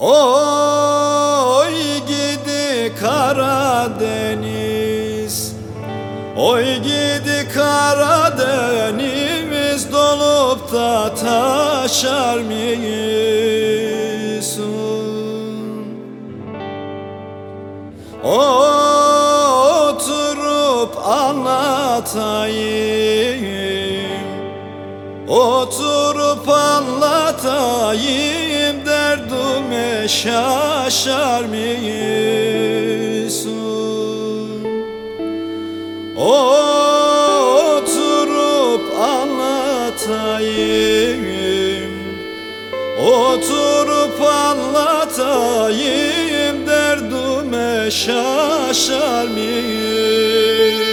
Oy gidi Karadeniz. Oy gidi Karadeniz Dolup da taşar mısın? Oturup anlatayım. Oturup anlatayım şaşar mısın? Oturup anlatayım Oturup anlatayım derdime şaşar mısın?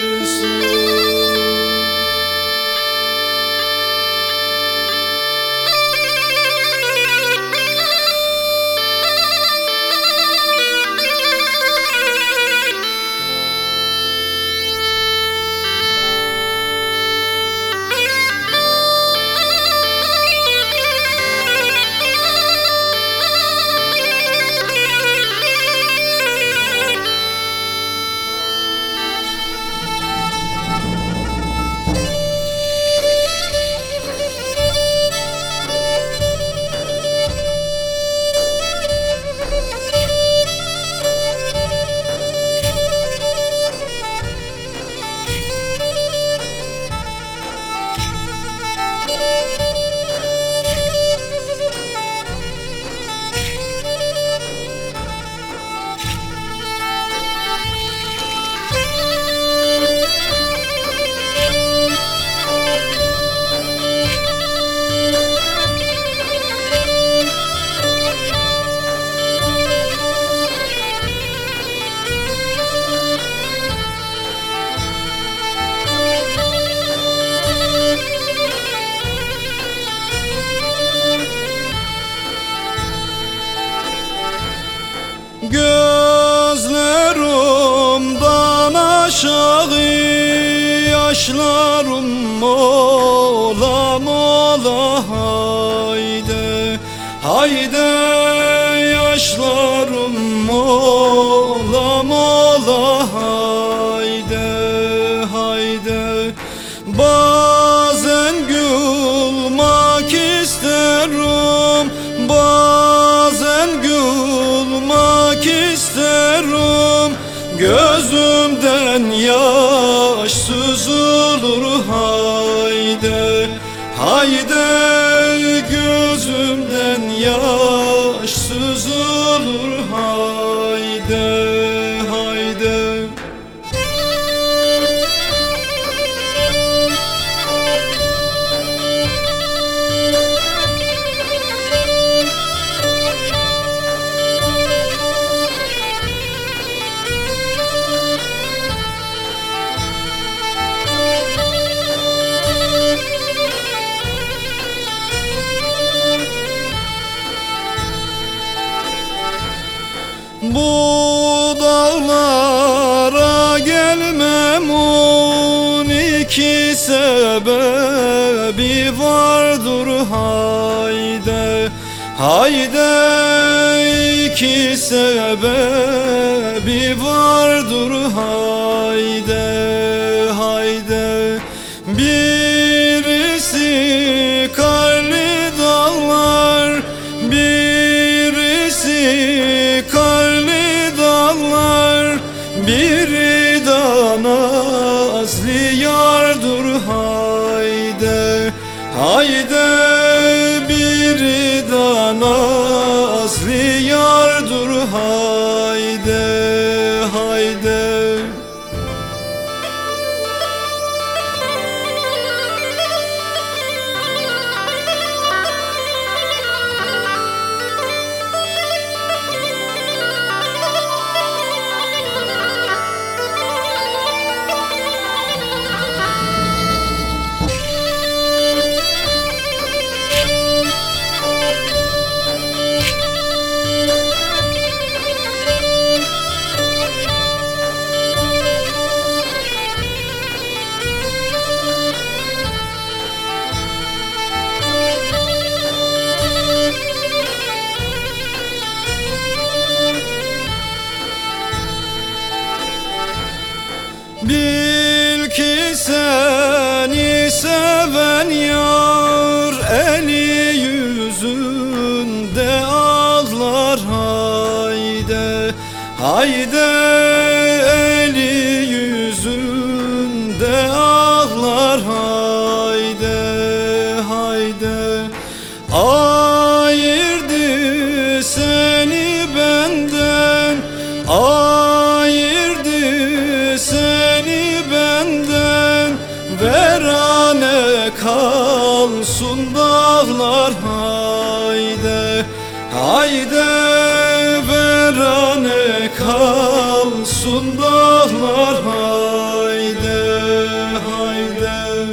Aşağı yaşlarım mola mola hayde Hayde yaşlarım mola mola hayde hayde Bazen Gözümden yaş süzülür hayde Hayde gözümden yaş süzülür hayde iki sebebi vardır hayde Hayde iki sebebi vardır hayde hayde ki seni seven yar Eli yüzünde ağlar hayde Hayde eli yüzünde ağlar hayde Hayde. Ayırdı seni benden Ay Solsun bağlar hayde Hayde verane kalsun dağlar hayde hayde.